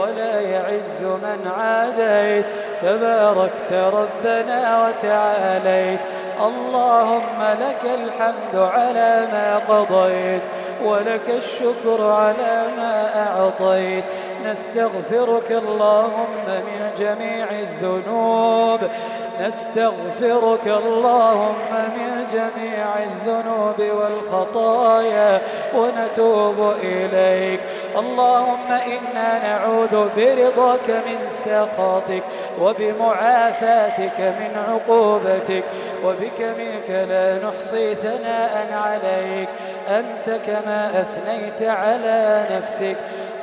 ولا يعز من عاديت. تباركت ربنا وتعاليت. اللهم لك الحمد على ما قضيت ولك الشكر على ما أعطيت. نستغفرك اللهم من جميع الذنوب. نستغفرك اللهم من جميع الذنوب والخطايا ونتوب إليك. اللهم إنا نعوذ برضاك من سخطك وبمعافاتك من عقوبتك وبك منك لا نحصي ثناء عليك. أنت كما أثنيت على نفسك.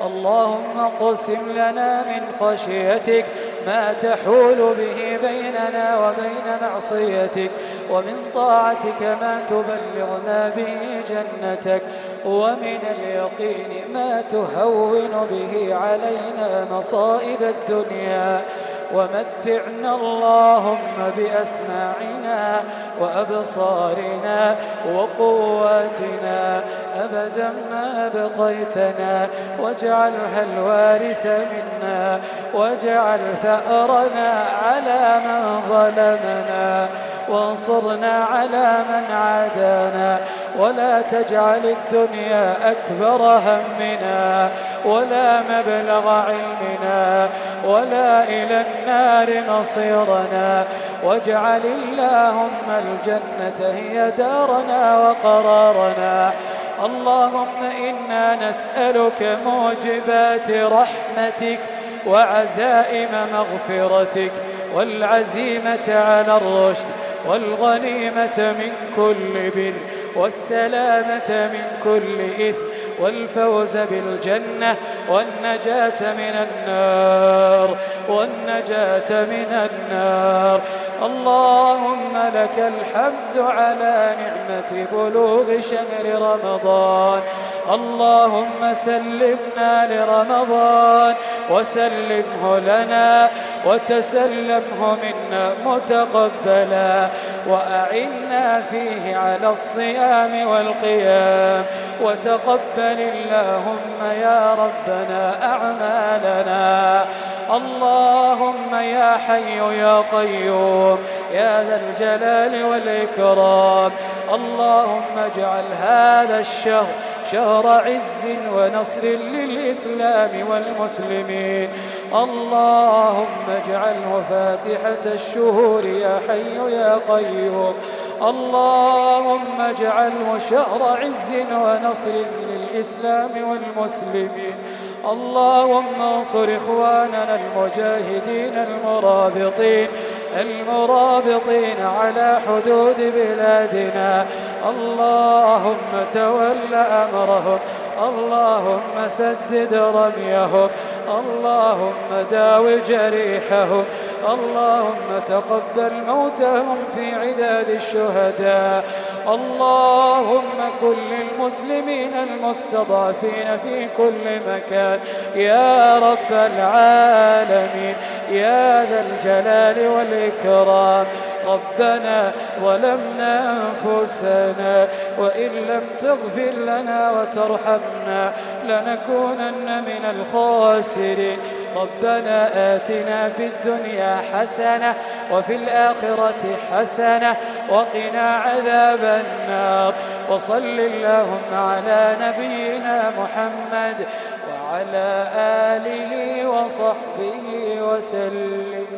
اللهم قسم لنا من خشيتك ما تحول به بيننا وبين معصيتك ومن طاعتك ما تبلغنا به جنتك ومن اليقين ما تهون به علينا مصائب الدنيا. ومتعنا اللهم بأسماعنا وأبصارنا وقواتنا. أبدا ما بقيتنا واجعلها الوارث منا. واجعل ثأرنا على من ظلمنا. وانصرنا على من عادانا ولا تجعل الدنيا أكبر همنا ولا مبلغ علمنا ولا إلى النار مصيرنا واجعل اللهم الجنة هي دارنا وقرارنا اللهم إنا نسألك موجبات رحمتك وعزائم مغفرتك والعزيمة على الرشد والغنيمة من كل بر والسلامة من كل إثم والفوز بالجنة والنجاة من النار والنجاة من النار. اللهم لك الحمد على نعمة بلوغ شهر رمضان. اللهم سلمنا لرمضان وسلمه لنا. وتسلمه منا متقبلا وأعنا فيه على الصيام والقيام. وتقبل اللهم يا ربنا أعمالنا. اللهم يا حي يا قيوم يا ذا الجلال والإكرام. اللهم اجعل هذا الشهر شهر عز ونصر للإسلام والمسلمين. اللهم اجعله فاتحة الشهور يا حي يا قيوم. اللهم اجعله شهر عز ونصر للإسلام والمسلمين. اللهم انصر إخواننا المجاهدين المرابطين المرابطين على حدود بلادنا. اللهم تول أمرهم اللهم سدد رميهم. اللهم داو جريحهم اللهم تقبل موتهم في عداد الشهداء. اللهم كن للمسلمين المستضعفين في كل مكان. يا رب العالمين يا ذا الجلال والإكرام. ربنا ظلمنا أنفسنا وإن لم تغفر لنا وترحمنا لنكونن من الخاسرين. ربنا آتنا في الدنيا حسنة وفي الآخرة حسنة وقنا عذاب النار. وصل اللهم على نبينا محمد وعلى آله وصحبه وسلم.